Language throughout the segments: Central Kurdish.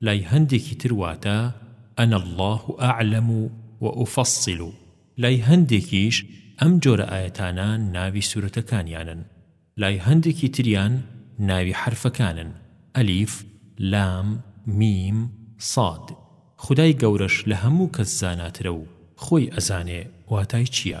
لای هەندێکی تر واتە، انا اللە اعلم و افصل، لای هەندێکیش ئەم جۆرە ئایەتانە ناوی سورەتەکانیانن، لای هەندێکی تریان ناوی حەرفەکانن، الیف، لام، میم، صاد، خودای گەورەش لە هەموو کەس زاناترە و خۆی ئەزانێ واتای چییە.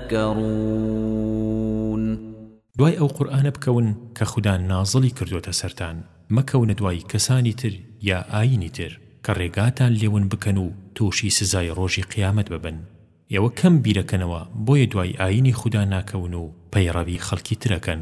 تذکرون دوای ئەو قورئانە بکەون کە خودا نازڵی کردۆتە سەرتان مەکەونە دوای کەسانی تر یا ئاینی تر کە ڕێگاتان لێ ون بکەن و توشی سزای ڕۆژی قیامەت ببن ئێوە کەم بیرەکەنەوە بۆیە دوای ئاینی خودا ناکەون و پەیڕەوی خەڵکی ترەکەن.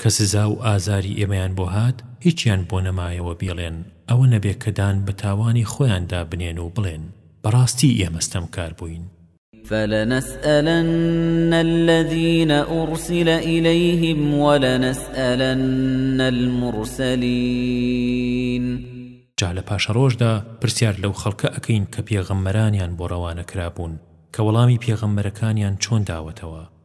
کە سزا و ئازاری ئێمەیان بۆ هات هیچیان بۆ نەمایەوە بیڵێن ئەوە نەبێ کە دان بە تاوانی خۆیاندا بنێن و بڵێن بەڕاستی ئێمە ستەمکار بووین. فَلَنَسْأَلَنَّ الَّذِينَ أُرْسِلَ إِلَيْهِمْ وَلَنَسْأَلَنَّ الْمُرْسَلِينَ جا لە پاشەڕۆژدا پرسیار لەو خەڵکە ئەکەین کە پێغەمبەرانیان بۆ ڕەوانە کرابوون کە وەڵامی پێغەمبەرەکانیان چۆن داوەتەوە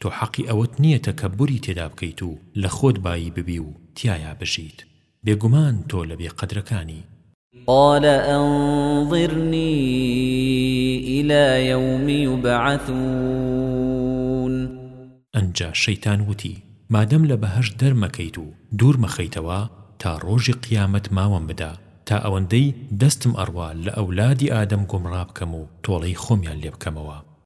تۆ حەقی ئەوەت نییە تەکەببوری تێدا بکەیت و لە خۆت بایی ببی و تیایا بژیت. بێگومان تۆ لە بێ قەدرەکانی. قال أنظرني إلى يوم يبعثون ئەنجا شەیتان وتی، مادەم لە بەهەشت دەرمەکەیت و دوور مەخەیتەوە، تا ڕۆژی قیامەت ماوەم بدە، تا ئەوەندەی دەستم ئەڕوا لە ئەولادی ئادەم گومڕا بکەم و تۆڵەی خۆمیان لێ بکەمەوە.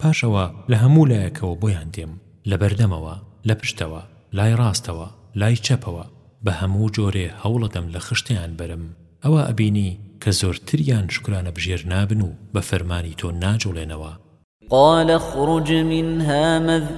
پاش ئەوە لە هەموو لایەکەوە بۆیان دێم، لە بەردەمەوە، لە پشتەوە، لای ڕاستەوە، لای چەپەوە، بە هەموو جۆرێ هەوڵەدەم لە خشتیان بەرم، ئەوا ئەبینی کە زۆرتریان شوکرانەبژێر نابن و بە فەرمانی تۆ ناجوڵێنەوە. قال اخرج منها مذء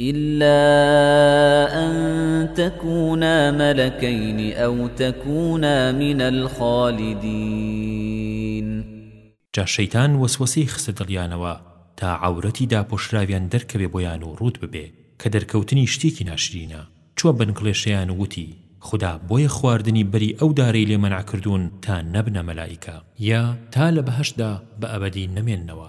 إلا أن تكونا ملكين أو تكونا من الخالدين جا شەیتان وەسوەسەی خستە دڵیانەوە تا عەورەتی داپۆشراویان دەرکەوێ بۆیان و ڕووت ببێ کە دەرکەوتنی شتێکی ناشرینە چوە بنگڵێشەیان و وتی خودا بۆیە خواردنی بەری ئەو دارەی لێ مەنع کردوون تا نەبنە مەلائیکە یە تا لە بەهەشتدا بە ئەبەدی نەمێننەوە.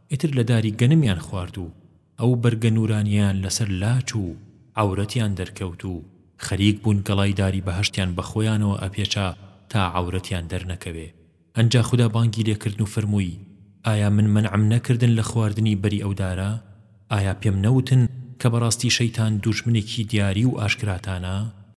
ئیتر لە داری گەنمیان خوارد و ئەو بەرگە نوورانییەیان لەسەر لاچ و عەورەتیان دەرکەوت و خەریک بوون گەڵای داری بەهەشتیان بە خۆیانەوە ئەپێچا تا عەورەتیان دەرنەکەوێ ئەنجا خودا بانگی لێ کردن و فەرمووی ئایا من مەنعم نەکردن لە خواردنی بەری ئەو دارە؟ ئایا پێم نەوتن کە بەڕاستی شەیتان دوژمنێکی دیاری و ئاشکراتانە؟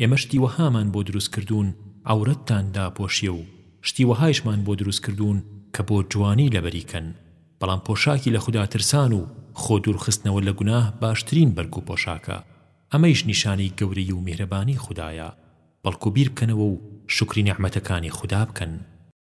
ئێمە شتی وەهامان بۆ دروست کردوون عەورەتتان داپۆشێ و شتی وەهایشمان بۆ دروست کردوون کە بۆ جوانی لەبەری کەن، بەڵام پۆشاکی لە خودا ترسان و خۆ دوور خستنەوە لە گوناه باشترین بەرگ و پۆشاکە، ئەمەیش نیشانەی گەورەی و میهرەبانی خودایە، بەڵکو بیر بکەنەوە و شوکری نیعمەتەکانی خودا بکەن.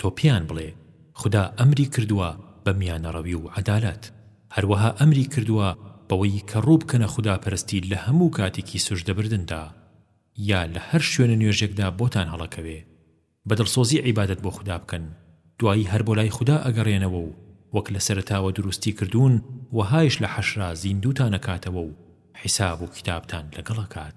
تۆ پێیان بڵێ، خودا ئەمری کردووە بە میانەڕەوی و عەدالەت، هەروەها ئەمری کردووە بەوەی کە ڕووبکەنە خوداپەرستی لە هەموو کاتێکی سوجدەبردندا، یا لە هەر شوێن و نوێژێکدا بۆتان هەڵەکەوێ، بە دڵسۆزی عیبادەت بۆ خودا بکەن، دوایی هەر بۆ لای خودا ئەگەڕێنەوە و وەک لە سەرەتاوە دروستی کردوون، وەهایش لە حەشرا زیندووتان ئەکاتەوە و حیساب و کیتابتان لەگەڵ ئەکات.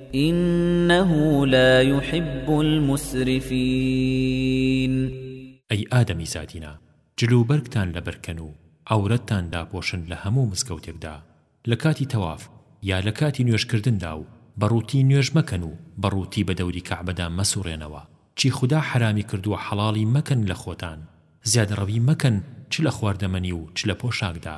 إنه لا يحب المسرفين ئەی ئادەمیزادینە جل و بەرگتان لەبەر کەن و عەورەتتان داپۆشن لە هەموو مزگەوتێکدا لە کاتی تەواف یا لە کاتی نوێژ کردندا و بە ڕووتی نوێژ مەکەن و بە ڕووتی بە دەوری کەعبەدا مەسوڕێنەوە چی خودا حەرامی کردووە حەڵاڵی مەکەن لە خۆتان زیادەڕەوی مەکەن چ لە خواردەمەنی و چ لە پۆشاکدا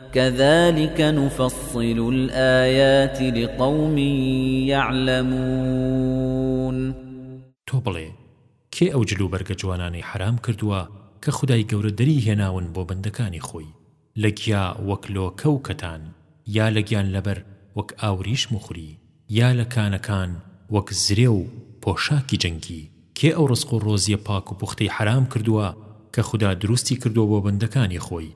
کذلک نفصل الایات لقوم یعلمون تۆ بڵێ، کێ ئەو جل و بەرگە جوانانەی حەرام کردووە کە خودای گەورە دەری هێناون بۆ بەندەکانی خۆی، لە گیا وەک لۆکە و کەتان، یا لە گیانلەبەر وەک ئاوریشم و خوری، یا لە کانەکان وەک زرێ و پۆشاکی جەنگی، کێ ئەو ڕزق و ڕۆزییە پاک و پوختەی حەرام کردووە کە خودا دروستی کردووە بۆ بەندەکانی خۆی،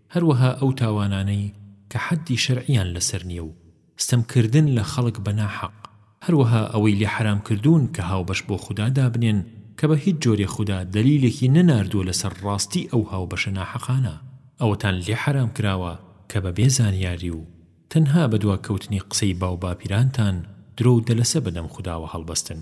هەروەها ئەو تاوانانەی کە حەددی شەرعییان لەسەر نییە و ستەمکردن لە خەڵک بە ناحەق، هەروەها ئەوەی لێ حەرام کردوون کە هاوبەش بۆ خودا دابنێن کە بە هیچ جۆرێ خودا دەلیلێکی نەناردووە لەسەر ڕاستی ئەو هاوبەشە ناحەقانە، ئەوەتان لێ حەرام کراوە کە بە بێ زانیاری و تەنها بە دواکەوتنی قسەی باوباپیرانتان درۆ و دەلەسە بە دەم خوداوە هەڵبەستن.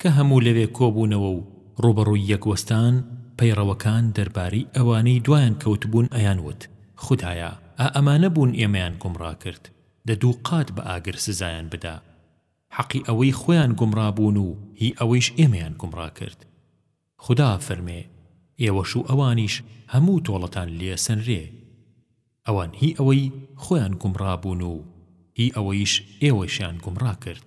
کە هەموو لەوێ کۆبوونەوە و ڕووبەڕووی یەک وەستان، پەیڕەوەکان دەربارەی ئەوانەی دوایان کەوتبوون ئەیان وت، خودایە، ئا ئەمانە بوون ئێمەیان گومڕا کرد، دە دوو قات بە ئاگر سزایان بدە، حەقی ئەوەی خۆیان گومڕا بوون و هی ئەوەیش ئێمەیان گومڕا کرد. خودا ئەفەرمێ، ئێوەش و ئەوانیش هەموو تۆڵەتان لێ ئەسەنرێ. ئەوان هی ئەوەی خۆیان گومڕا بوون و هی ئەوەیش ئێوەشیان گومڕا کرد.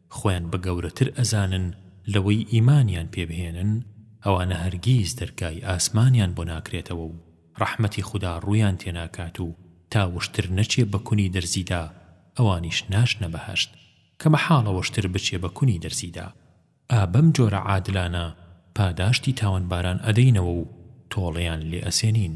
خۆیان بە گەورەتر ئەزانن لەوەی ئیمانیان پێ بهێنن ئەوانە هەرگیز دەرگای ئاسمانیان بۆ ناکرێتەوە و ڕەحمەتی خودا ڕوویان تێ ناکات و تا وشتر نەچێ بە کونی دەرزیدا ئەوانیش ناچنە بەهەشت کە مەحاڵە وشتر بچێ بە کونی دەرزیدا. ئا بەم جۆرە عادلانە پاداشتی تاوانباران ئەدەینەوە و تۆڵەیان لێ ئەسێنین.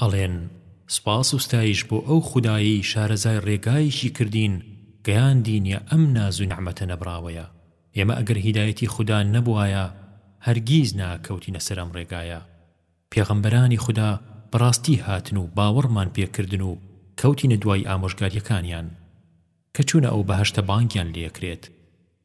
ئەڵێن، سوپاس و ستایش بۆ ئەو خودایەی شارەزای ڕێگایەکی کردین گەیاندینیە ئەم ناز و نیعمەتە نەبڕاوەیە، ئێمە ئەگەر هیدایەتی خودا نەبوایە هەرگیز ناکەوتینە سەر ئەم ڕێگایە، پێغەمبەرانی خودا بەڕاستی هاتن و باوەڕمان پێ کردن و کەوتینە دوای ئامۆژگاریەکانیان، کە چوونە ئەو بەهەشتە بانگیان لێکرێت.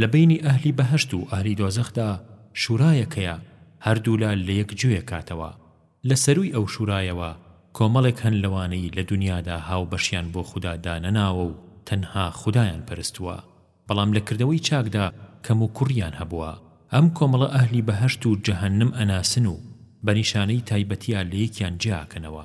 لە بەینی ئەهلی بەهەشت و ئەهلی دۆزەخدا شورایەک هەیە هەردوولا لە یەک جوێ کاتەوە، لە سەرووی ئەو شورایەوە کۆمەڵێک هەن لەوانەی لە دونیادا هاوبەشیان بۆ خودا دانەناوە و تەنها خودایان پەرستووە بەڵام لە کردەوەی چاکدا کەموکوڕییان هەبووە ئەم کۆمەڵە ئەهلی بەهەشت و جەهەنم ئەناسن و بە نیشانەی تایبەتیا لە یەکیان جیاکەنەوە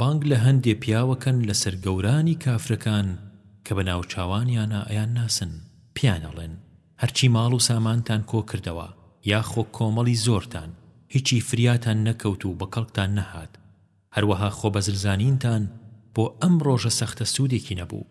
بانگ لە هەندێ پیاوە کەن لەسەر گەورانی کافرەکان کە بە ناوچاوانیانا ئەیان ناسن پێیان ئەڵێن هەرچی ماڵ و سامانتان کۆ کردەوە یاخۆ کۆمەڵی زۆرتان هیچی فریاتان نەکەوت و بە کەڵکتان نەهات هەروەها خۆبەزلزانینتان بۆ ئەم ڕۆژە سەختە سوودێکی نەبوو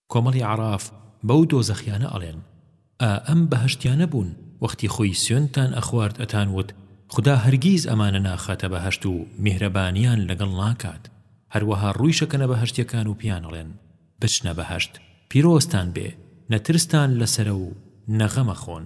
کۆمەڵی عەڕاف بەو دۆزەخیانە ئەڵێن، ئا ئەم بەهەشتیانە بوون وەختی خۆی سوێندتان ئەخوارد ئەتان وت خودا هەرگیز ئەمانە ناخاتە بەهەشت و میهرەبانیان لەگەڵ ناکات، هەروەها ڕوویشەکەنە بەهەشتیەکان و پێیان ئەڵێن بچنە بەهەشت پیرۆزتان بێ نە ترستان لەسەرە و نە غەم ئەخۆن.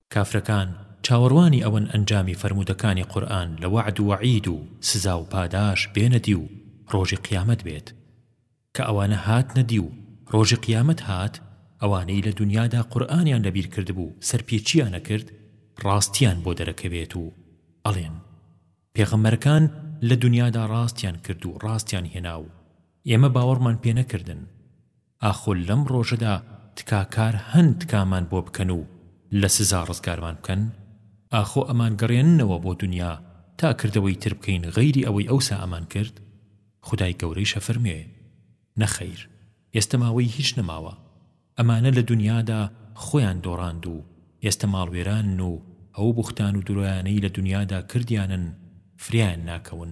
کافرەکان چاوەڕوانی ئەوەن ئەنجامی فەرموودەکانی قورئان لە وەعد و وەعید و سزا و پاداش بێنە دی و ڕۆژی قیامەت بێت کە ئەوانە هاتنە دی و ڕۆژی قیامەت هات ئەوانەی لە دونیادا قورئانیان لەبیر کردبوو سەرپێچیان ئەکرد ڕاستیان بۆ دەرەکەوێت و ئەڵێن پێغەمبەرەکان لە دونیادا ڕاستیان کرد و ڕاستیان هێنا و ئێمە باوەڕمان پێ نەکردن ئاخۆ لەم ڕۆژەدا تکا کار هەن تکامان بۆ بکەن و لە سزا ڕزگارمان بکەن؟ ئاخۆ ئەمانگەڕێننەوە بۆ دونیا تا کردەوەی تر بکەین غەیری ئەوەی ئەوسا ئەمان کرد؟ خودای گەورەیش ئەفەرموێ، نەخەیر، ئێستە ماوەی هیچ نەماوە، ئەمانە لە دونیادا خۆیان دۆڕاند و ئێستە ماڵوێرانن و ئەو بوختان و درۆیانەی لە دونیادا کردیانن فریایان ناکەون.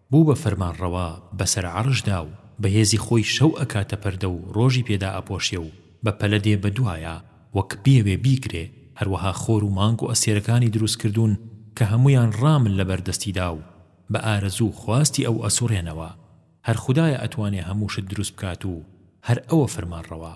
بوو بە فەرمانڕەوا بەسەر عەڕشدا و بە هێزی خۆی شەو ئەکاتە پەردە و ڕۆژی پێ دائەپۆشێ و بە پەلە دێ بە دوایا وەک بیەوێ بیگرێ، هەروەها خۆر و مانگ و ئەستێرەکانی دروست کردوون کە هەموویان ڕامن لە بەر دەستیدا و بە ئارەزوو و خواستی ئەو ئەسووڕێنەوە، هەر خودایە ئەتوانێ هەموو شت دروست بکات و هەر ئەوە فەرمانڕەوا.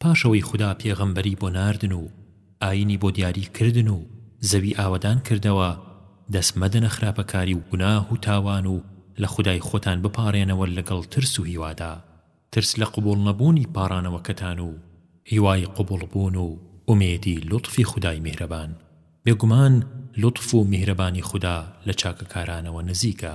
پاش ئەوەی خودا پێغەمبەری بۆ ناردن و ئاینی بۆ دیاری کردن و زەوی ئاوەدان کردەوە دەست مەدەنە خراپەکاری و گوناه و تاوان و لە خودای خۆتان بپارێنەوە لەگەڵ ترس و هیوادا ترس لە قبوڵ نەبوونی پارانەوەکەتان و هیوای قبوڵ بوون و ئومێدی لوتفی خودای میهرەبان بێگومان لوتف و میهرەبانی خودا لە چاکەکارانەوە نزیکە.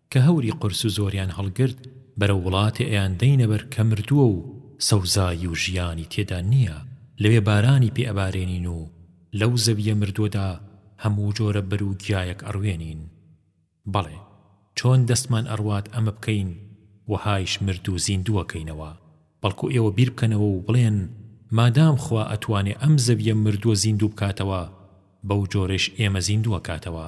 کە هەوری قورس و زۆریان هەڵگرت بەرەو وڵاتێ ئەیان دەینە بەر کە مردووە و سەوزایی و ژیانی تێدا نییە لەوێ بارانی پێ ئەبارێنین و لەو زەوییە مردووەدا هەموو جۆرە بەر و گیایەک ئەڕوێنین بەڵێ چۆن دەستمان ئەڕوات ئەمە بکەین وەهایش مردوو زیندوو ئەکەینەوە بەڵکو ئێوە بیر بکەنەوە و بڵێن مادام خوا ئەتوانێ ئەم زەوییە مردووە زیندوو بکاتەوە بەو جۆرەیش ئێمە زیندوو ئەکاتەوە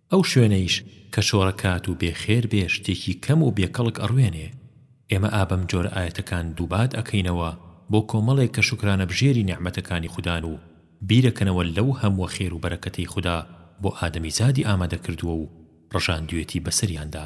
ئەو شوێنەیش کە شۆرەکات و بێ خێر بێ شتێکی کەم و بێ کەڵک ئەڕوێنێ. ئێمە ئا بەم جۆرە ئایەتەکان دووبات ئەکەینەوە بۆ کۆمەڵێک کە شوکرانەبژێری نیعمەتەکانی خودان و بیرەکەنەوە لەو هەمووە خێر و بەرەکەتەی خودا بۆ ئادەمیزادی ئامادەکردووە و ڕژاندویەتی بەسەریاندا.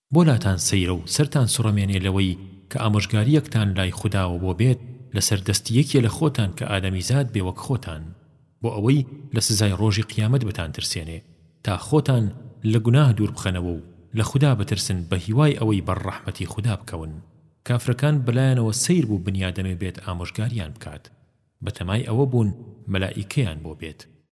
بۆ لاتان سەیرە و سەرتان سڕەمێنێ لەوەی کە ئامۆژگارییەکتان لای خوداوە بۆ بێت لەسەر دەستی یەکێ لە خۆتان کە ئادەمیزاد بێ وەک خۆتان بۆ ئەوەی لە سزای ڕۆژی قیامەت بتانترسێنێ تا خۆتان لە گوناه دوور بخەنەوە و لە خودا بترسن بە هیوای ئەوەی بەر ڕەحمەتی خودا بکەون. کافرەکان بەلایانەوە سەیر بوو بنیادەمێ بێت ئامۆژگاریان بکات، بەتەمای ئەوە بوون مەلائیکەیان بۆ بێت.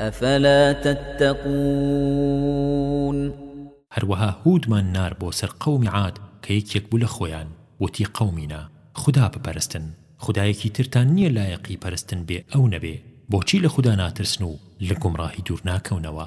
افلا تتقون. هەروەها هودمان نار بۆ سەر قەومی عاد کە یەکێک بوو لە خۆیان، وتی قەومینا، خودا بپەرستن، خودایەکی ترتان نییە لایەقی پەرستن بێ ئەو نەبێ، بۆچی لە خودا ناترسن و لە گومڕاهی دوور ناکەونەوە؟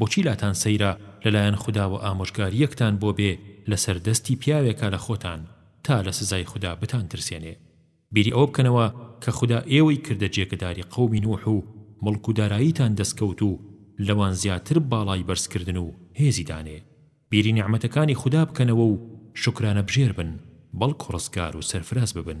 بۆچی لاتان سەیرە لەلایەن خوداوە ئامۆژگارییەکتان بۆ بێ لەسەر دەستی پیاوێکا لە خۆتان تا لە سزای خودا بتانترسێنێ بیری ئەوە بکەنەوە کە خودا ئێوەی کردە جێگەداری قەومی نوح و مڵک و داراییتان دەستکەوت و لەوان زیاتر باڵای بەرزکردن و هێزی دانێ بیری نیعمەتەکانی خودا بکەنەوە و شوکرانەبژێر بن بەڵکو ڕزگار و سەرفراز ببن.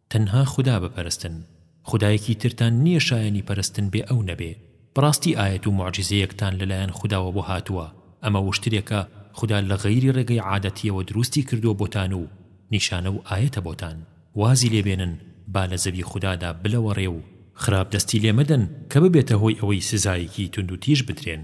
تەنها خودا بپەرستن خودایەکی ترتان نیە شایەنی پەرستن بێ ئەو نەبێ بەڕاستی ئایەت و موعجیزەیەکتان لەلایەن خوداوە بۆ هاتووە ئەمە وشترێکە خودا لە غەیری ڕێگەی عادەتیەوە دروستی کردووە بۆتان و نیشانە و ئایەتە بۆتان وازی لێ بێنن با لە زەوی خودادا بلەوەڕێ و خراپ دەستی لێ مەدەن کە ببێتە هۆی ئەوەی سزایەکی توندوتیژ بدرێن.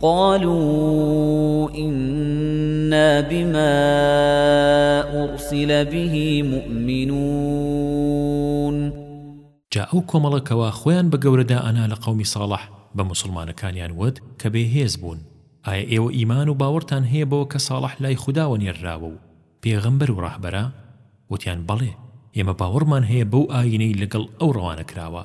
قالوا إنا بما أرسل به مؤمنون جا ئەو کۆمەڵە کەوا خۆیان بە گەورە دائەنا لە قەومی ساڵح بە موسڵمانەکانیان وت کە بێ هێز بوون ئایا ئێوە ئیمان و باوەڕتان هەیە بەوە کە ساڵح لای خوداوە نێرراوە و پێغەمبەر و ڕاهبەرە وتیان بەڵێ ئێمە باوەڕمان هەیە بەو ئایینەی لەگەڵ ئەو ڕەوانە کراوە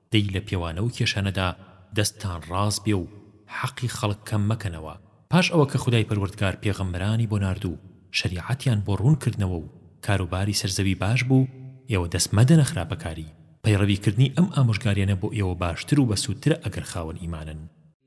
دەی لە پێوانە و کێشانەدا دەستتان ڕاست بێ و حەقی خەڵک کەم مەکەنەوە، پاش ئەوە کە خودای پەروەردگار پێغەمبەرانی بۆ نارد و شەریعەتیان بۆ ڕوون کردنەوە و کاروباری سەر زەوی باش بوو، ئێوە دەست مەدەنە خراپەکاری، پەیڕەوی کردنی ئەم ئامۆژگاریانە بۆ ئێوە باشتر و بەسوودترە ئەگەر خاوەن ئیمانن.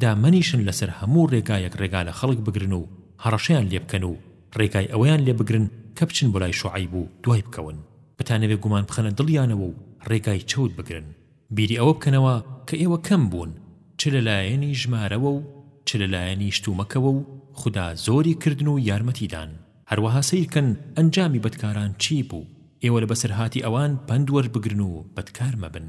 دامەنیشن لەسەر هەموو ڕێگایەک ڕێگا لە خەڵک بگرن و هەڕەشەیان لێ بکەن و ڕێگای ئەوەیان لێ بگرن کە بچن بۆ لای شوعەیب و دوای بکەون بتانەوێ گومان بخەنە دڵیانەوە و ڕێگای چەوت بگرن بیری ئەوە بکەنەوە کە ئێوە کەم بوون چ لە لایەنی ژمارەوە و چ لە لایەنی شتومەکەوە و خودا زۆری کردن و یارمەتی دان هەروەها سەیر کەن ئەنجامی بەدکاران چی بوو ئێوە لە بەسەرهاتی ئەوان پەند وەربگرن و بەدکار مەبن.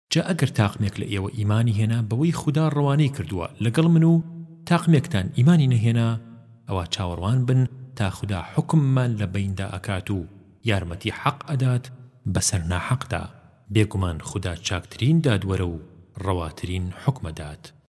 جا ئەگەر تاقمێک لە ئێوە ئیمانی هێنا بەوەی خودا ڕەوانەی کردووە لەگەڵ من و تاقمێکتان ئیمانی نەهێنا ئەوا چاوەڕوان بن تا خودا حوکممان لە بەیندا ئەکات و یارمەتی حەق ئەدات بەسەر ناحەقدا، بێگومان خودا چاکترین دادوەرە و ڕەواترین حوکمەدات.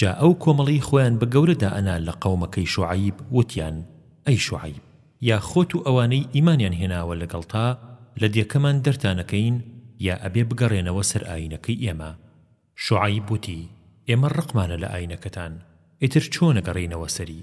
جا ئەو کۆمەڵەی خۆیان بە گەورە دائەنا لە قەومەکەی شوعەیب وتیان، ئەی شوعەیب، یا خۆت و ئەوانەی ئیمانیان هێناوە لەگەڵتا لە دێکەمان دەرتانەکەین یا ئەبێ بگەڕێنەوە سەر ئایینەکەی ئێمە. شوعەیب وتی، ئێمە ڕقمانە لە ئایینەکەتان، ئیتر چۆن ئەگەڕێینەوە سەری؟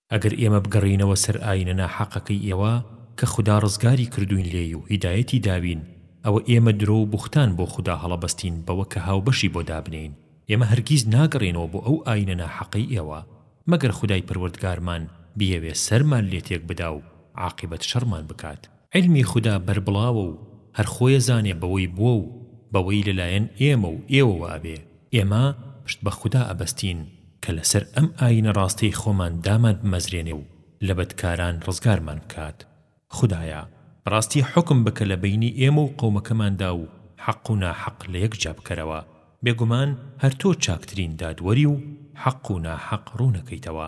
ئەگەر ئێمە بگەڕێینەوە سەر ئاینە ناحەقەکەی ئێوە کە خودا ڕزگاری کردووین لێی و هیدایەتی داوین ئەوە ئێمە درۆ و بوختان بۆ خودا هەڵەبەستین بەوە کە هاوبەشی بۆ دابنێین ئێمە هەرگیز ناگەڕێینەوە بۆ ئەو ئاینە ناحەقەی ئێوە مەگەر خودای پەروەردگارمان بیەوێ سەرمان لێ تێک بدا و عاقیبەت شەڕمان بکات عیلمی خودا بەربڵاوە و هەر خۆیەزانێ بەوەی بووە و بەوەی لەلایەن ئێمە و ئێوەوە ئەبێ، ئێمە پشت بە خودا ئەبەستین کە لەسەر ئەم ئایینە ڕاستەی خۆمان دامان بمەزرێنێ و لە بەدکاران ڕزگارمان بکات، خودایە! ڕاستی حوکم بکە لە بەینی ئێمە و قەومەکەماندا و حەق و ناحەق لە یەک جیا بکەرەوە، بێگومان هەر تۆ چاکترین دادوەری و حەق و ناحەق ڕوون ئەکەیتەوە.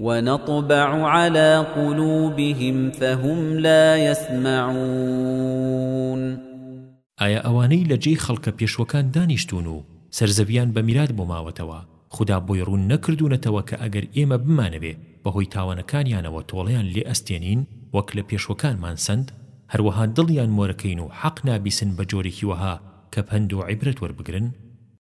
ونطبع على قلوبهم فهم لا يسمعون ئایا ئەوانەی لە جێی خەڵکە پێشوەکان دانیشتوون و سەر زەویان بە میرات بۆ ماوەتەوە خودا بۆی ڕوون نەکردوونەتەوە کە ئەگەر ئێمە بمانەوێ بەهۆی تاوانەکانیانەوە تۆڵەیان لێ ئەستێنین وەک لە پێشوەکانمان سەند هەروەها دڵیان مۆرەکەین و حەق نابیسن بە جۆرێکی وەها کە پەند و عیبرەت وەربگرن؟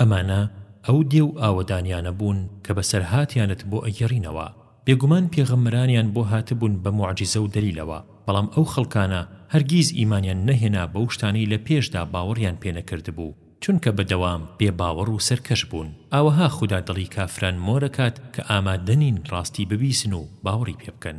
ئەمانە ئەو دێ و ئاوەدانیانە بوون کە بەسەرهاتیانت بۆ ئەگێڕینەوە، بێگومان پێغەمبەرانیان بۆ هاتبوون بە موعجیزە و دەلیلەوە، بەڵام ئەو خەڵکانە هەرگیز ئیمانیان نەهێنا بەو شتانەی لە پێشدا باوەڕیان پێ نەکردبوو، چونکە بەدەوام بێ باوەڕ و سەرکەش بوون، ئاوەها خودا دڵی کافران مۆرەکات کە ئامادەنین ڕاستی ببیسن و باوەڕی پێ بکەن.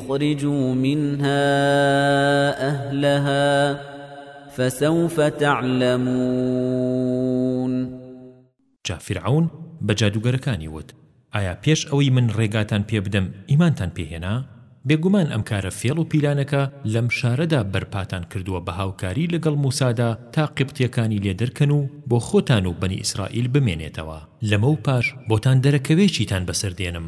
اخرجوا منها اهلها فسوف تعلمون جا فیرعەون بە جادووگەرەکانی وت، ئایا پێش ئەوەی من ڕێگاتان پێ بدەم ئیمانتان پێ هێنا؟ بێگومان ئەم کارە فێڵ و پیلانەکە لەم شارەدا بەرپاتان کردووە بە هاوکاری لەگەڵ موسادا تا قیبتییەکانی لێ دەرکەن و بۆ خۆتان و بەنی ئیسرائیل بمێنێتەوە لەمەو پاش بۆتان دەرەکەوێ چیتان بەسەر دێنم.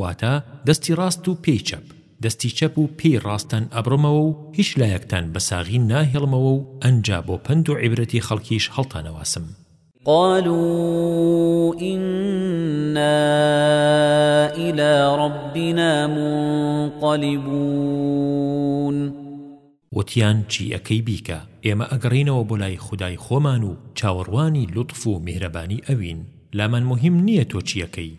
واتە، دەستی ڕاست و پێی چەپ، دەستی چەپ و پێی ڕاستتان ئەبڕمەوە و هیچ لایەکتان بە ساغی ناهێڵمەوە و ئەنجا بۆ پەند و عیبرەتی خەڵکیش هەڵتانەواسم. قالوا إنا إلى ربنا منقلبون وتیان چی ئەکەی بیکە ئێمە ئەگەڕێینەوە بۆ لای خودای خۆمان و چاوەڕوانی لوتف و میهرەبانی ئەوین لامان موهیم نییە تۆ چی ئەکەی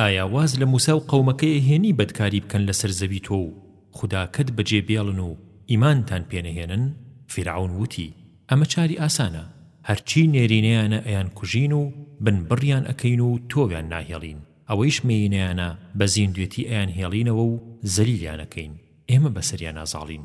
ئایا واز لە موسا و قەومەکەی هێنی بەدکاری بکەن لەسەر زەوی تۆ و خوداکەت بەجێ بێڵن و ئیمانتان پێ نەهێنن؟ فیرعەون وتی، ئەمە چاری ئاسانە، هەرچی نێرینەیانە ئەیانکوژین و بنبڕیان ئەکەین و تۆویان ناهێڵین، ئەوەیش مێینەیانە بە زیندوێتی ئەیانهێڵینەوە و زەلیلیان ئەکەین، ئێمە بەسەریانا زاڵین.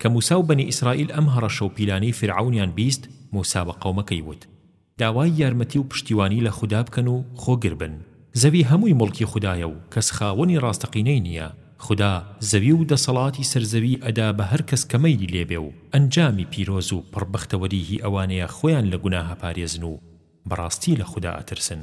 کە موسا و بەنی ئیسرائیل ئەم هەڕەشە و پیلانەی فیرعەونیان بیست موسا بە قەومەکەی وت داوای یارمەتی و پشتیوانی لە خودا بکەن و خۆگر بن زەوی هەمووی موڵکی خودایە و کەس خاوەنی ڕاستەقینەی نییە خودا زەوی و دەسەڵاتی سەر زەوی ئەدا بە هەر کەس کە مەیلی لێ بێ و ئەنجامی پیرۆز و پڕ بەختەوەری هی ئەوانەیە خۆیان لە گوناهە پارێزن و بەڕاستی لە خودا ئەترسن.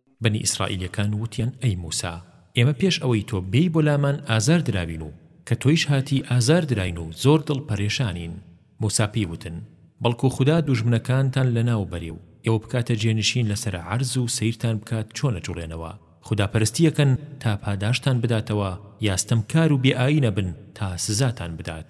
بەنی ئیسرائیلیەکان وتیان ئەی موسا ئێمە پێش ئەوەی تۆ بێی بۆ لامان ئازار دراوین و کە تۆیش هاتی ئازار دراین و زۆر دڵ پەرێشانین موسا پێی وتن بەڵکو خودا دوژمنەکانتان لەناو بەرێ و ئێوە بکاتە جێنشین لەسەر عەرز و سەیرتان بکات چۆن ئەجوڵێنەوە خودا پەرستی ئەکەن تا پاداشتان بداتەوە یا ستەمکار و بێ ئاینە بن تا سزاتان بدات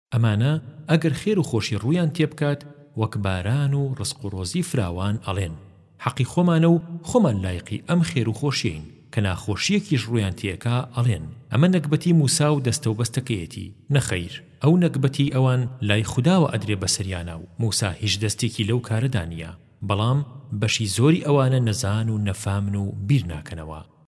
ئەمانە ئەگەر خێر و خۆشی ڕوویان تێبکات وەک باران و ڕزق و ڕۆزی فراوان ئەڵێن حەقی خۆمانە و خۆمان لایقی ئەم خێر و خۆشیەین کە ناخۆشیەکیش ڕوویان تێکا ئەڵێن ئەمە نەگبەتی موسا و دەستە و بەستەکەیەتی نەخەیر ئەو نەگبەتیەی ئەوان لای خوداوە ئەدرێ بەسەریانا و موسا هیچ دەستێکی لەو کارەدا نیە بەڵام بەشی زۆری ئەوانە نەزان و نەفامن و بیر ناکەنەوە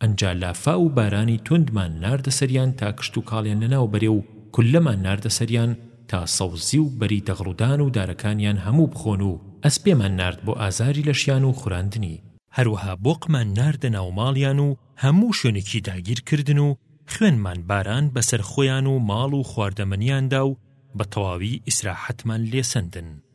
ئنجا لافاو و بارانی توندمان ناردە سەریان تا کشتوکاڵیان لەناو بەرێ و کوللەمان ناردە سەریان تا سەوزی و بەری دەغڵودان و دارەکانیان هەموو بخۆن و ئەسپێمان نارد بۆ ئازاری لەشیان و خوراندنی. هەروەها بۆقمان ناردە ناو ماڵیان و هەموو شوێنێکی داگیر کردن و خوێنمان باران بەسەر خۆیان و ماڵ و خواردەمەنیاندا و بەتەواوی ئیسراحەتمان لێ سەندن.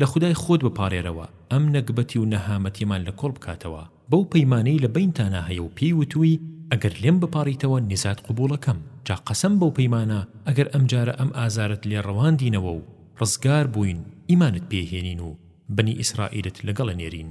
لە خودای خۆت بپاڕێرەوە ئەم نەگبەتی و نەهامەتیەمان لە کۆڵ بکاتەوە بەو پەیمانەی لە بەینتانا هەیە و پێی وتووی ئەگەر لێم بپاڕیتەوە نیزات قبوڵەکەم جا قەسەم بەو پەیمانە ئەگەر ئەم جارە ئەم ئازارەت لێ ڕەواندینەوە و ڕزگار بووین ئیمانت پێ هێنین و بەنی ئیسڕائیلت لەگەڵ ئەنێرین.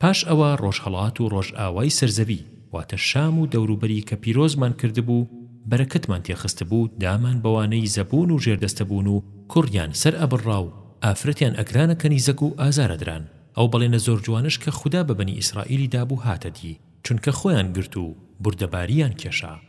پاش ئەوە ڕۆژهەڵات و ڕۆژئاوای سەرزەوی، واتە شام و دەوروبەری کە پیرۆزمان کردبوو، بەرەکەتمان تێ خستبوو، دامان بەوانەی زەبوون و ژێردەستەبوون و کوڕیان سەر ئەبڕرا و ئافرەتیان ئەکرانە کەنیزەک و ئازار ئەدران، ئەو بەڵێنە زۆر جوانەش کە خودا بە بەنی ئیسرائیلی دابوو هاتە دی، چونکە خۆیان گرت و بوردەباریان کێشا.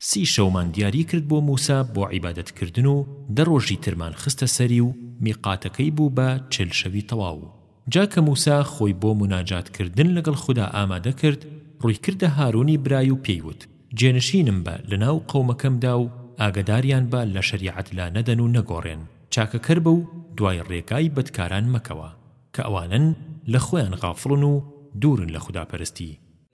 سی شەومان دیاری کرد بۆ موسا بۆ عیبادەت کردن و دە ڕۆژی ترمان خستە سەری و میقاتەکەی بوو بە چل شەوی تەواو جا کە موسا خۆی بۆ موناجات کردن لەگەڵ خودا ئامادە کرد ڕووی کردە هارونی برای و پێی وت جێنشینم بە لە ناو قەومەکەمدا و ئاگەداریان بە لە شەریعەت لا نەدەن و نەگۆڕێن چاکەکەر بە و دوای ڕێگای بەدکاران مەکەوە کە ئەوانەن لە خۆیان غافڵن و دوورن لە خودا پەرستی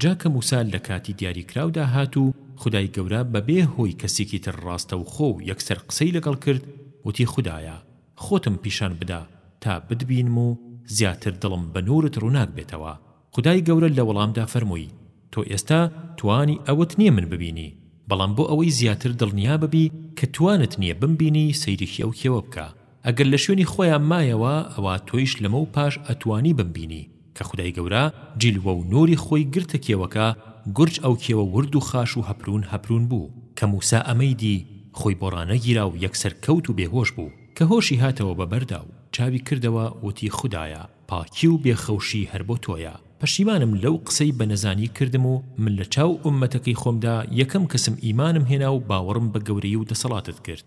جا کە موسا لە کاتی دیاریکراودا هات و خودای گەورە بە بێ هۆی کەسێکی تر ڕاستەوخۆ و یەکسەر قسەی لەگەڵ کرد وتی خودایە خۆتم پیشان بدە تا بتبینم و زیاتر دڵم بە نوورت ڕووناک بێتەوە خودای گەورە لە وەڵامدا فەرمووی تۆ ئێستا توانی ئەوەت نییە من ببینی بەڵام بۆ ئەوەی زیاتر دڵنیا ببی کە توانت نییە بمبینی سەیرێکی ئەو کێوە بکە ئەگەر لە شوێنی خۆیان مایەوە ئەوا تۆیش لەمەو پاش ئەتوانی بمبینی کە خودای گەورە جیلوە و نوری خۆی گرتە کێوەکە گورج ئەو کێوە ورد و خاش و هەپرون هەپرون بوو کە موسا ئەمەی دی خۆی بۆ ڕانەگیرا و یەکسەر کەوت و بێهۆش بوو کە هۆشی هاتەوە بە بەردا و چاوی کردەوە وتی خودایە پاکی و بێ خەوشی هەر بۆ تۆیە پەشیمانم لەو قسەی بە نەزانی کردم و من لە چاو ئوممەتەکەی خۆمدا یەکەم کەسم ئیمانم هێنا و باوەڕم بە گەورەی و دەسەڵاتت کرد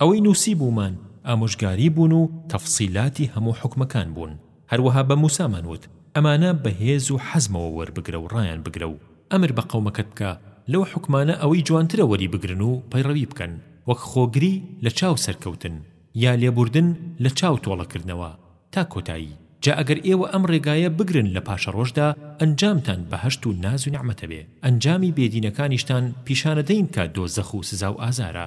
ئەوەی نووسیبوومان ئامۆژگاری بوون و تەفسیلاتی هەموو حوکمەکان بوون، هەروەها بە موسامان وت، ئەمانە بە هێز و حەزمەوە وەربگرە و ڕایان بگرە و ئەمر بە قەومەکەت بکە لەو حوکمانە ئەوەی جوانترە وەریبگرن و پەیڕەوی بکەن، وەک خۆگری لە چاو سەرکەوتن، یا لێبوردن لە چاو تۆڵەکردنەوە، تا کۆتایی، جا ئەگەر ئێوە ئەم ڕێگایە بگرن لە پاشەڕۆژدا ئەنجامتان بەهەشت و ناز و نیعمەتە بێ ئەنجامی بێدینەکانیشتان پیشانەدەین کە دۆزەخ و سزا و ئازارە،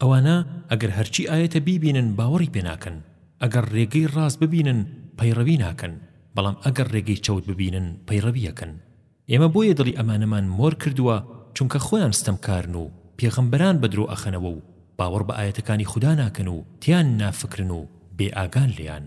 ئەوانە ئەگەر هەرچی ئایەتە بیبینن باوەڕی پێ ناکەن، ئەگەر ڕێگەی ڕاست ببینن پەیڕەوی ناکەن، بەڵام ئەگەر ڕێگەی چەوت ببینن پەیڕەوی ئەکەن، ئێمە بۆیە دڵی ئەمانەمان مۆر کردووە چونکە خۆیان ستەمکارن و پێغەمبەران بە درۆ ئەخەنەوە و باوەڕ بە ئایەتەکانی خودا ناکەن و تێیان نافکرن و بێ ئاگان لێیان.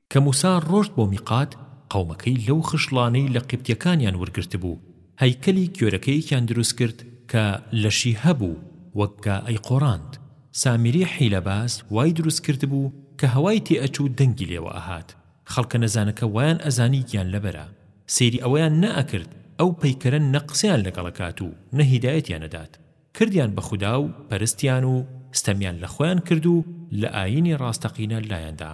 کە موسا ڕۆشت بۆ میقات قەومەکەی لەو خشڵانەی لە قیبتیەکانیان ورگرتبوو هەیکەلی گۆرەکەیەکیان دروست کرد کە لەشی هەبوو وەک گا ئەیقۆڕاند سامری حیلەباز وای دروست کردبوو کە هەوای تێ ئەچوو دەنگی لێوە ئەهات خەڵکە نەزانەکە وایان ئەزانی گیان لەبەرە سەیری ئەوەیان نەئەکرد ئەو پەیکەرە نە قسەیان لەگەڵ ئەکات و نە هیدایەتیان ئەدات کردیان بە خودا و پەرستیان و ستەمیان لە خۆیان کرد و لە ئاینی ڕاستەقینە لایاندا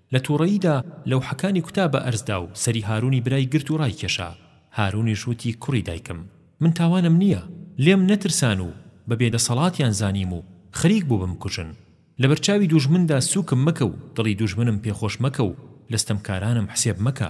لە تووڕەییدا لەوحەکانی کوتا بە ئەرز دا و سەری هاروونی برای گرت و ڕایکێشا. هاروونیش وتی کوڕی دایکم! من تاوانم نییە، لێم نەترسان و بە بێدەسەڵاتیان زانیم و خەریک بوو بمکوژن. لە بەرچاوی دوژمندا سووکم مەکە و دڵی دوژمنم پێخۆش مەکە و لە ستەمکارانم حسێب مەکە.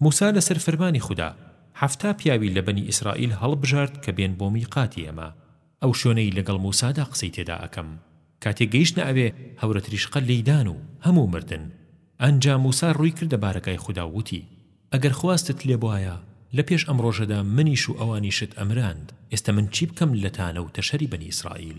موسا لەسەر فەرمانی خودا حەفتا پیاوی لە بەنی ئیسرائیل هەڵبژارد کە بێن بۆ میقاتی ئێمە، ئەو شوێنەی لەگەڵ موسادا قسەی تێدا ئەکەم، کاتێ گەیشتنە ئەوێ هەورەت ریشقە لێی دان و هەموو مردن، ئەنجا موسا رووی کردە بارەگای خودا و وتی، ئەگەر خواستت لێبوایە لە پێش ئەم رۆژەدا منیش و ئەوانیشت ئەمراند، ئێستە من چی بکەم لە تانە و تەشەری بەنی ئیسرائیل؟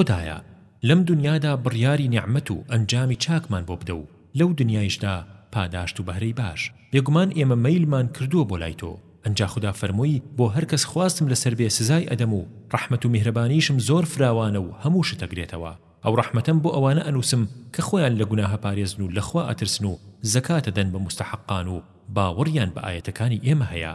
خودایە لەم دونیادا بڕیاری نیعمەت و ئەنجامی چاکمان بۆ بدە و لەو دونیایشدا پاداشت و بەهرەی باش، بێگومان ئێمە مەیلمان کردووە بۆ لای تۆ، ئەنجا خودا فەرمووی بۆ هەر کەس خواستم لەسەر بێ سزای ئەدەم و ڕەحمەت و میهرەبانیشم زۆر فراوانە و هەموو شت ئەگرێتەوە، ئەو ڕەحمەتەم بۆ ئەوانە ئەنووسم کە خۆیان لە گوناهە پارێزن و لە خوا ئەترسن و زەکات ئەدەن بە موستەحەقان و باوەڕیان بە ئایەتەکانی ئێمە هەیە.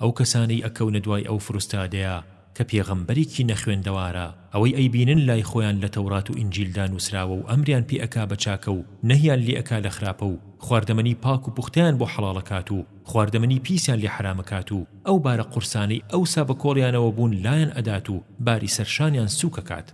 ئەو کەسانەی ئەکەونە دوای ئەو فروستادەیە کە پێغەمبەرێکی نەخوێندەوارە ئەوەی ئەیبینن لای خۆیان لە تەورات و ئینجیلدا نوسراوە و ئەمریان پێ ئەکا بە چاکە و نەهیان لێ ئەکا لە خراپە و خواردەمەنی پاک و پوختەیان بۆ حەڵاڵ ئەکات و خواردەمەنی پیسیان لێ حەرام ئەکات و ئەو بارە قورسانەی ئەوسا بە کۆڵیانەوە بوون لایان ئەدات و باری سەرشانیان سوک ئەکات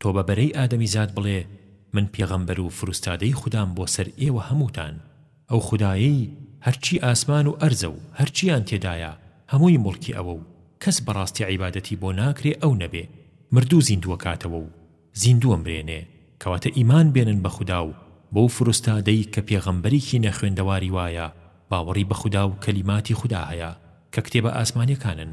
تۆ بە بەرەی ئادەمیزاد بڵێ، من پێغەمبەر و فروستادەی خودام بۆ سەر ئێوە هەمووتان، ئەو خودایەی هەرچی ئاسمان و ئەرزە و هەرچییان تێدایە هەمووی موڵکی ئەوە و کەس بەڕاستی عیبادەتی بۆ ناکرێ ئەو نەبێ مردوو زیندووە کاتەوە و زیندووە مرێنێ، کەواتە ئیمان بێنن بە خودا و بەو فروستادەی کە پێغەمبەرێکی نەخوێندەواری وایە باوەڕی بە خودا و کەلیماتی خودا هەیە کە کتێبە ئاسمانیەکانن.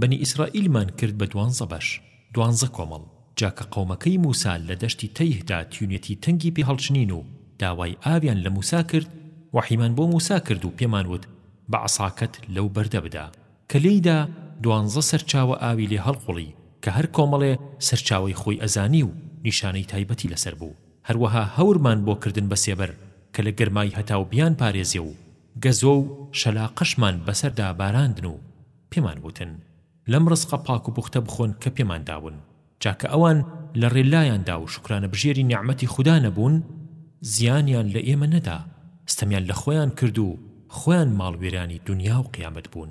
بەنی ئیسرائیلمان کرد بە دوانزە بەش، دوانزە کۆمەڵ، جا کە قەومەکەی موسا لە دەشتی تەیه دا تیونەتی تەنگی پێ هەڵچنین و داوای ئاویان لە موسا کرد، وەحیمان بۆ موسا کرد و پێمان وت، بە عەساکەت لەو بەردە بدە، کە لێیدا دوانزە سەرچاوە ئاوی لێ هەڵقوڵی، کە هەر کۆمەڵێ سەرچاوەی خۆی ئەزانی و نیشانەی تایبەتی لەسەر بوو، هەروەها هەورمان بۆ کردن بە سێبەر کە لە گەرمای هەتاو بیانپارێزێ و گەزۆ و شەلاقەشمان بەسەردا باراندن و پێمان وتن، لەم ڕزقە پاک و پوختە بخۆن کە پێمان دابوون، جا کە ئەوان لە ڕێلایاندا و شوکرانەبژێری نیعمەتی خودا نەبوون، زیانیان لە ئێمە نەدا، ستەمیان لە خۆیان کرد و خۆیان ماڵوێرانی دونیا و قیامەت بوون.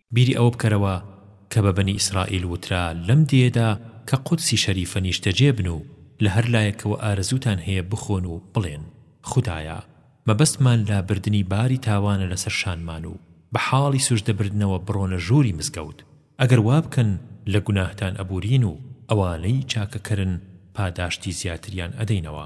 بیری ئەوە بکەرەوە کە بە بەنی ئیسرائیل وترا لەم دێیەدا کە قودسی شەریفە نیشتەجێ بن و لە هەر لایەکەوە ئارەزووتان هەیە بخۆن و بڵێن، خودایە، مەبەستمان لابردنی باری تاوانە لەسەر شانمان و بە حاڵی سوجدە بردنەوە بڕۆنە ژووری مزگەوت، ئەگەر وا بکەن لە گوناهتان ئەبورین و ئەوانەی چاکەکەرن پاداشتی زیاتریان ئەدەینەوە.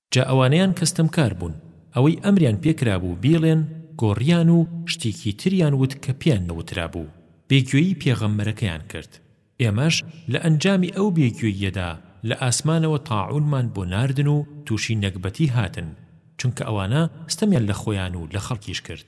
جا ئەوانەیان کە ستەمکار بوون ئەوەی ئەمریان پێ کرابوو بیڵێن گۆڕیان و شتیکی تریان وت کە پێیان نەوترابوو بێ گوێیی پێغەمبەرەکەیان کرد ئێمەش لە ئەنجامی ئەو بێ گوێییەدا لە ئاسمانەوە تاعونمان بۆ ناردن و تووشی نەگبەتی هاتن چونکە ئەوانە ستەمیان لە خۆیان و لە خەڵکیش کرد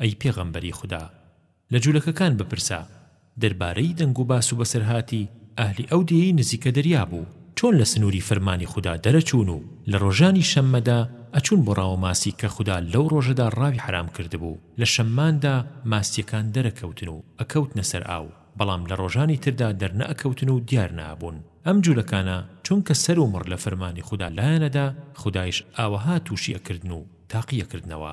ئەی پێغەمبەری خودا لە جولەکەکان بپرسە دەربارەی دەنگ و باس و بەسەرهاتی ئەهلی ئەو دێیەی نزیکە دەریا بوو چۆن لە سنوری فەرمانی خودا دەرەچوون و لە ڕۆژانی شەممەدا ئەچوون بۆ ڕاوە ماسی کە خودا لەو ڕۆژەدا ڕاوی حەرام کردبوو لە شەمماندا ماسیەکان دەرەکەوتن و ئەکەوتنە سەر ئاو بەڵام لە ڕۆژانی تردا دەرنەئەکەوتن و دیار نەئەبوون ئەم جولەکانە چونکە سەر و مڕ لە فەرمانی خودا لایانەدا خودایش ئاوەها توشی ئەکردن و تاقی ئەکردنەوە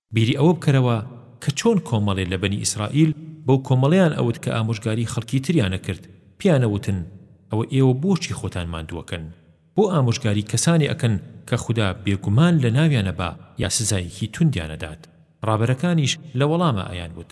بیری ئەوە بکەرەوە کە چۆن کۆمەڵێ لە بەنی ئیسرائیل بەو کۆمەڵەیان ئەوت کە ئامۆژگاری خەڵکی تریان ئەکرد پێیان ئەوتن ئەوە ئێوە بۆچی خۆتان ماندووەکەن بۆ ئامۆژگاری کەسانێ ئەکەن کە خودا بێگومان لە ناویانە با یا سزایەکی توندیان ئەدات ڕابەرەکانیش لە وەڵاما ئەیان وت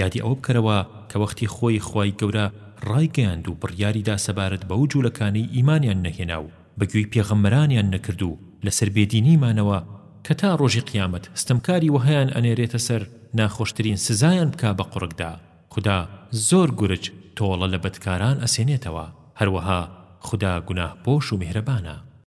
یادی ئەوە بکەرەوە کە وەختی خۆی خوای گەورە ڕایگەیاند و بڕیاری دا سەبارەت بەو جوولەکانەی ئیمانیان نەهێنا و بە گوێی پێغەمبەرانیان نەکرد و لەسەر بێدینی مانەوە کە تا ڕۆژی قیامەت ستەمکاری وەهایان ئەنێرێتە سەر ناخۆشترین سزایان بکا بە قوڕگدا خودا زۆر گورج تۆڵە لە بەدکاران ئەسێنێتەوە هەروەها خودا گوناهپۆش و میهرەبانە.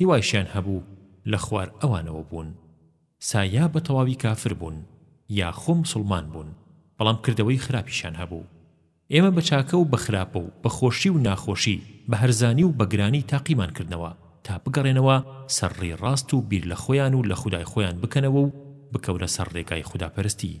هیوایشیان هەبوو لە خوار ئەوانەوە بوون سا یا بە تەواوی کافر بوون یا خۆ موسڵمان بوون بەڵام کردەوەی خراپیشیان هەبوو ئێمە بە چاکە و بە خراپە و بە خۆشی و ناخۆشی بە هەرزانی و بە گرانی تاقیمان کردنەوە تا بگەڕێنەوە سەر ڕێی ڕاست و بیر لە خۆیان و لە خودای خۆیان بکەنەوە و بکەونە سەر ڕێگای خوداپەرستی.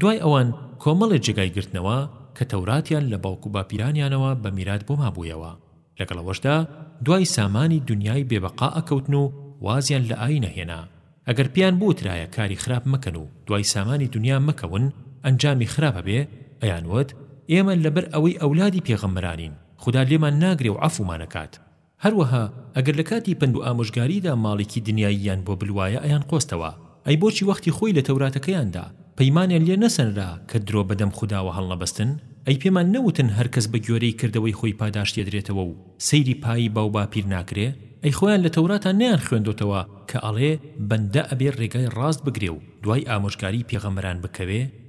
دوای ئەوان کۆمەڵێ جێگای گرتنەوە کە تەوراتیان لە باوک و باپیرانیانەوە بە میرات بۆ مابوویەوە، لەگەڵ ئەوەشدا دوای سامانی دونیای بێ بەقا ئەکەوتن و وازیان لە ئاین ئەهێنا، ئەگەر پێیان بوترایە کاری خراپ مەکەن و دوای سامانی دونیا مەکەون ئەنجامی خراپ ئەبێ، ئەیانوت ئێمە لەبەر ئەوەی ئەولادی پێغەمبەرانین خودا لێمان ناگرێ و عەفومان ئەکات. هەروەها ئەگەر لە کاتی پەند و ئامۆژگاریدا ماڵێکی دنیاییان بۆ بلوایە ئەیان قۆستەوە ئەی بۆچی وەختی خۆی لە تەوراتەکەیاندا پەیمانیان لێ نەسەنرا کە درۆ بە دەم خوداوە هەڵنەبەستن ئەی پێمان نەوتن هەر کەس بە گۆێرەی کردەوەی خۆی پاداشت ئەدرێتەوە و سەیری پایی باو باپیر ناکرێ ئەی خۆیان لە تەوراتا نەیان خوێندۆتەوە کە ئەڵێ بەندە ئەبێ ڕێگای ڕاست بگرێ و دوای ئامۆژگاری پێغەمبەران بکەوێ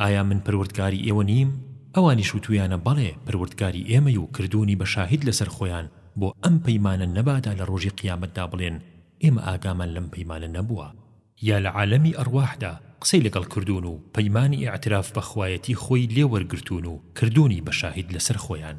ئایا من پەروەردگاری ئێوە نیم؟ ئەوانیش وتویانە، بەڵێ پەروەردگاری ئێمەی و کردوونی بە شاهید لەسەر خۆیان بۆ ئەم پەیمانە نەبادا لە ڕۆژی قیامەتدا بڵێن ئێمە ئاگامان لەم پەیمانە نەبووە. یا لە عالەمی ئەرواحدا قسەی لەگەڵ کردوون و پەیمانی ئیعتراف بە خوایەتی خۆی لێ وەرگرتوون و کردوونی بە شاهید لەسەر خۆیان.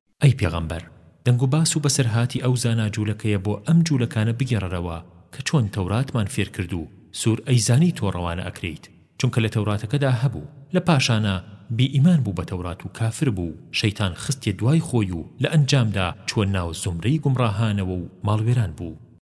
ئەی پێغەمبەر دەنگ و باس و بەسەرهاتی ئەو زانا جوولەکەیە بۆ ئەم جوولەکانە بگێڕەرەوە کە چۆن تەوراتمان فێر کرد و سوور ئەیزانی تۆ ڕەوانە ئەکرێیت چونکە لە تەوراتەکەدا هەبوو لە پاشانا بی ئیمان بوو بە تەورات و کافر بوو شەیتان خستیە دوای خۆی و لە ئەنجامدا چووە ناو زومرەی گومڕاهانەوە و ماڵوێران بوو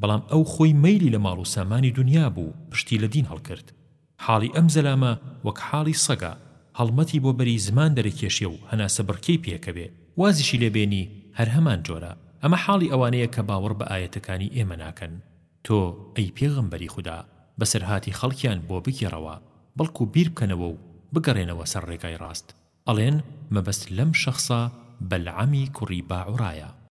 بەڵام ئەو خۆی مەیلی لە ماڵ و سامانی دونیا بوو پشتی لە دین هەڵکرد حاڵی ئەم زەلامە وەک حاڵی سەگە هەڵمەتی بۆ بەری زمان دەرەکێشێ و هەناسە بڕکێی پێکەوێ وازیشی لێ بێنی هەر هەمان جۆرە ئەمە حاڵی ئەوانەیە کە باوەڕ بە ئایەتەکانی ئێمە ناکەن تۆ ئەی پێغەمبەری خودا بەسەرهاتی خەڵکیان بۆ بگێڕەوە بەڵکو بیر بکەنەوە و بگەڕێنەوە سەر ڕێگای ڕاست ئەڵێن مەبەست لەم شەخسە بەلعەمی کوڕی باعوڕایە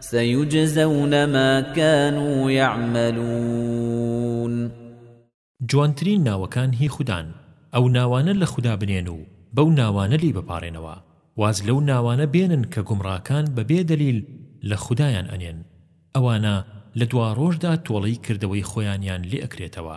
سيجزون ما كانوا يعملون جوانترین ناوەکان هی خودان ئەو ناوانە لە خودا بنێن و بەو ناوانە لێی بپاڕێنەوە واز لەو ناوانە بێنن کە گومڕاکان بە بێ دەلیل لە خودایان ئەنێن ئەوانە لە دواڕۆژدا تۆڵەی کردەوەی خۆیانیان لێ ئەکرێتەوە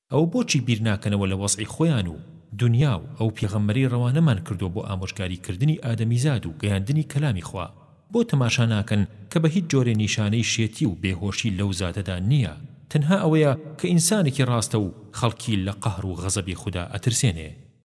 ئەوە بۆچی بیر ناکەنەوە لە وەزعی خۆیان و دونیا و ئەو پێغەمبەرەی ڕەوانەمان کردووە بۆ ئامۆژگاری کردنی ئادەمیزاد و گەیاندنی کەلامی خوا؟ بۆ تەماشا ناکەن کە بە هیچ جۆرێ نیشانەی شێتی و بێ هۆشی لەو زاتەدا نییە تەنها ئەوەیە کە ئینسانێکی ڕاستە و خەڵکی لە قەهر و غەزەبی خودا ئەترسێنێ.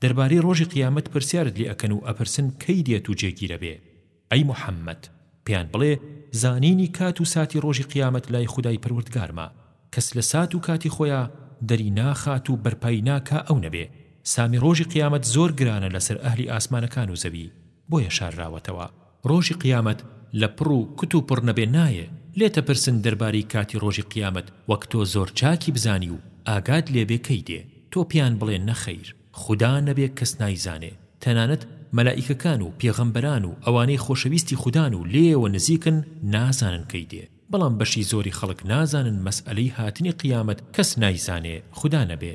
دەربارەی ڕۆژی قیامەت پرسیارت لێ ئەکەن و ئەپرسن کەی دێت و جێگیر ئەبێ، ئەی محەممەد، پێیان بڵێ، زانینی کات و ساتی ڕۆژی قیامەت لای خودای پەروەردگارمە، کەس لە سات و کاتی خۆیا دەری ناخات و بەرپای ناکا ئەو نەبێ، سامی ڕۆژی قیامەت زۆر گرانە لەسەر ئەهلی ئاسمانەکان و زەوی، بۆیە شارراوەتەوە. ڕۆژی قیامەت لە پڕ و کوت و پڕ نەبێ نایێ، لێتەپرسن دەربارەی کاتی ڕۆژی قیامەت وەک تۆ زۆر چاکی بزانی و ئاگات لێبێ کەی دێ، تۆ پێیان بڵێ نەخەیر خودا نەبێ کەس نایزانێ، تەنانەت مەلائیکەکان و پێغەمبەران و ئەوانەی خۆشەویستی خودان و لێیەوە نزیکن نازانن کەی دێ، بەڵام بەشی زۆری خەڵک نازانن مەسئەلەی هاتنی قیامەت کەس نایزانێ خودا نەبێ.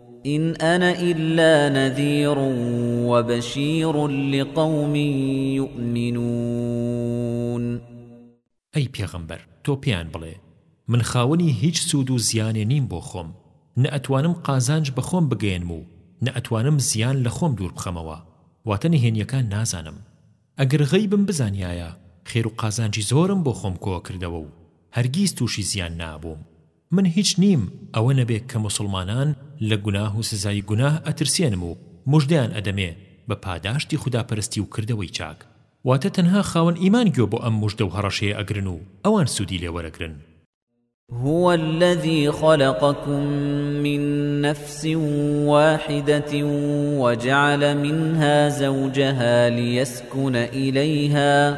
ان انا الا نذیر و بشیر لقوم یومنون. ئەی پێغەمبەر تۆ پێیان بڵێ، من خاوەنی هیچ سوود و زیانێ نیم بۆ خۆم، نە ئەتوانم قازانج بە خۆم بگەیەنم و نە ئەتوانم زیان لە خۆم دوور بخەمەوە، واتە نهێنییەکان نازانم. ئەگەر غەیبم بزانیایە خێر و قازانجی زۆرم بۆ خۆم کۆ ئەکردەوە و هەرگیز تووشی زیان نەئەبووم. من هیچ نیم ئەوە نەبێ کە موسڵمانان لە گوناه و سزای گوناه ئەترسێنم و موژدەیان ئەدەمێ بە پاداشتی خودا پەرستی و کردەوەی چاک واتە تەنها خاوەن ئیمان گوێ بۆ ئەم موژدە و هەڕەشەیە ئەگرن و ئەوان سودی لێ وەرەگرن. هو الذي خلقكم من نفس واحدة وجعل منها زوجها ليسكن إليها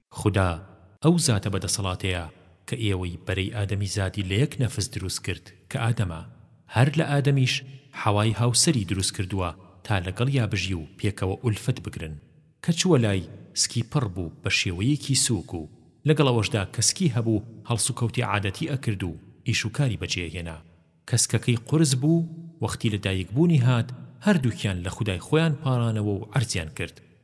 خودا ئەو زاتە بەدەسەڵاتەیە کە ئێوەی بەرەی ئادەمیزادی لە یەک نەفس دروست کرد کە ئادەمە، هەر لە ئادەمیش حەوای هاوسەری دروست کردووە تا لەگەڵیا بژی و پێکەوە ئولفەت بگرن، کە چووە لای، سکی پڕ بوو بە شێوەیەکی سووک و لەگەڵ ئەوەشدا کە سکی هەبوو هەڵسوکەوتی عادەتی ئەکرد و ئیش و کاری بەجێ هێنا، کە سکەکەی قورس بوو وەختی لە دایک بوونی هات هەردووکیان لە خودای خۆیان پاڕانەوە و عەرزیان کرد.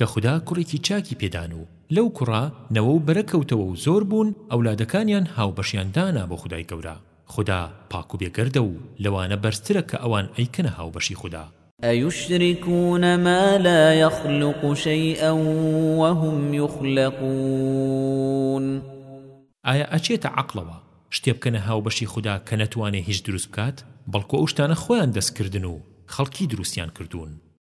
کە خودا کوڕێکی چاکی پێ دان و لەو کوڕە نەوە و بەرە کەوتەوە و زۆر بوون ئەولادەکانیان هاوبەشیان دانا بۆ خودای گەورە، خودا پاک و بێگەردە و لەوانە بەرزترە کە ئەوان ئەیکەنە هاوبەشی خودا. ئەیوشریکون ما لا یخلق شیئا وهم یخلقون. ئایا ئەچێتە عەقڵەوە شتێ بکەنە هاوبەشی خودا کە نەتوانێ هیچ دروست بکات، بەڵکو ئەو شتانە خۆیان دەست کردن و خەڵکی دروستیان کردوون.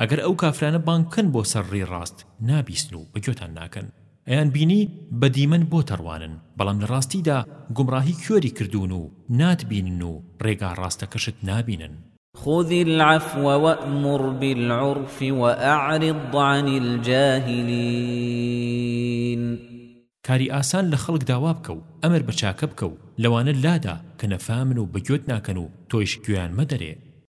ئەگەر ئەو کافرانە بانگ بکەن بۆ سەر ڕێی ڕاست نابیسن و بە گوێتان ناکەن ئەیان بینی بە دیمەن بۆ تەڕوانن بەڵام لە ڕاستیدا گومڕاهی کێری کردوون و ناتبینن و ڕێگا ڕاستەکەشت نابینن. خذ العفو وأمر بالعرف وأعرض عن الجاهلين کاری ئاسان لە خەڵک داوا بکە و ئەمر بە چاکە بکە و لەوانە لادە کە نەفامن و بە گوێت ناکەن و تۆیش گوێیان مەدەرێ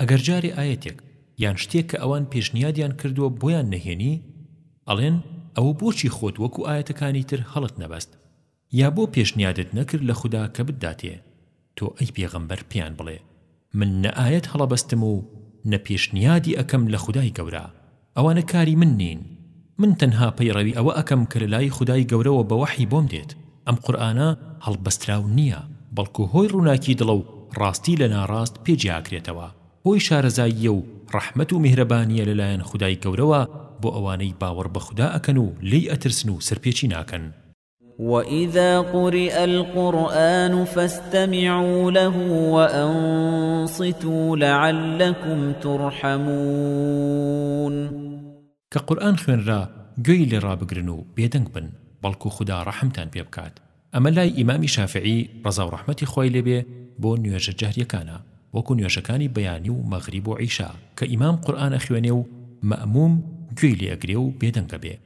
ئەگەر جارێ ئایەتێک یان شتێک کە ئەوان پێشنیادیان کردووە بۆیان نەهێنی ئەڵێن ئەوە بۆچی خۆت وەکو ئایەتەکانی تر هەڵت نەبەست یا بۆ پێشنیادت نەکرد لە خودا کە بتداتێ تۆ ئەی پێغەمبەر پێیان بڵێ من نە ئایەت هەڵەبەستم و نە پێشنیادی ئەکەم لە خودای گەورە ئەوانە کاری من نین من تەنها پەیڕەوی ئەوە ئەکەم کە لەلای خودای گەورەوە بە وەحی بۆم دێت ئەم قورئانە هەڵبەستراو نیە بەڵکو هۆی ڕووناکی دڵە و ڕاستی لە ناڕاست پێ جیا ئەکرێتەوە هۆی شارەزاییە و ڕەحمەت و میهرەبانیە لەلایەن خودای گەورەوە بۆ ئەوانەی باوەڕ بە خودا ئەکەن و لێی ئەترسن و سەرپێچی ناکەن وَإِذَا قُرِئَ الْقُرْآنُ فَاسْتَمِعُوا لَهُ وَأَنصِتُوا لَعَلَّكُمْ تُرْحَمُونَ کە قورئان خوێنرا گوێی لێ ڕابگرن و بێدەنگ بن بەڵکو خودا ڕەحمتان پێ بکات ئەمە لای ئیمامی شافعی ڕەزاو ڕەحمەتی خوای لێ بێ بۆ نوێژە جەهریەکانە وەکو نوێژەکانی بەیانی و مەغریب و عیشا کە ئیمام قورئان ئەخوێنێ و مەئموم گوێی لێ ئەگرێ و بێدەنگ ئەبێ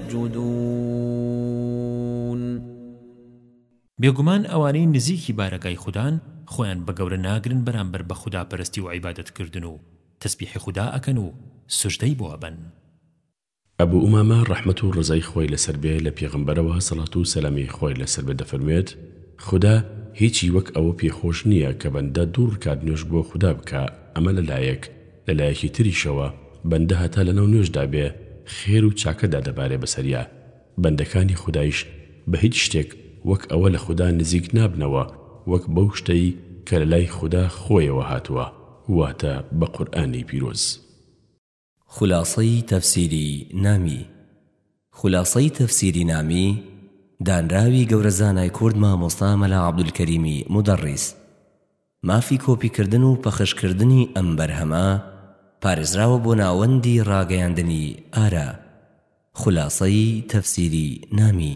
يَسْجُدُونَ بێگومان ئەوانەی نزیکی بارەگای خودان خۆیان بە گەورە ناگرن بەرامبەر بە خودا پەرستی و عیبادەت کردن و تەسبیحی خودا ئەکەن و سوجدەی بۆ ئەبەن. ئەبو ئومامە ڕەحمەت و ڕەزای خوای لەسەربێ لە پێغەمبەرەوە سەڵات و سەلامی خوای لەسەربێ دەفەرموێت، خودا هیچی وەک ئەوە پێ خۆش نیە کە بەندە دوو ڕکات نوێژ بۆ خودا بکا ئەمە لەلایەک، لە لایەکی تریشەوە بەندە هەتا لە ناو نوێژدا بێ خێر و چاکە دادەبارێ بەسەریا، بەندەکانی خودایش بە هیچ شتێک وەک ئەوە لە خودا نزیک نابنەوە وەک بەو شتەی کە لە لای خودا خۆیەوە هاتووە واتە بە قورئانی پیرۆز. خولاسەی تەفسیری نامی خولاسەی تەفسیری نامی دانراوی گەورە زانای کورد مامۆستا مەلا عەبدولکەریمی مودەڕیس. مافی کۆپیکردن و پەخشکردنی ئەم بەرهەمە پارێزراوە بۆ ناوەندی ڕاگەیاندنی ئارا خولاسەی تەفسیری نامی.